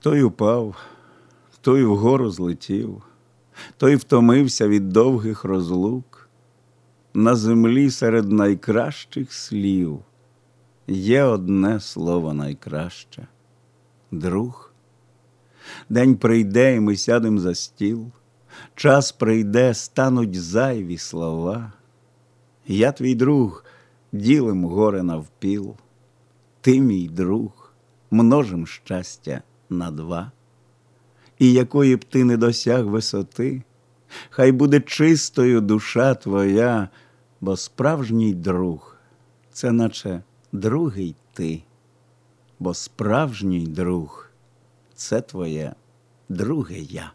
Той упав, той вгору злетів, той втомився від довгих розлук. На землі серед найкращих слів є одне слово найкраще друг. День прийде, і ми сядем за стіл, час прийде, стануть зайві слова. Я твій друг, ділим горе навпіл, ти мій друг, множим щастя на два. І якої б ти не досяг висоти, хай буде чистою душа твоя, бо справжній друг це наче другий ти, бо справжній друг це твоє друге я.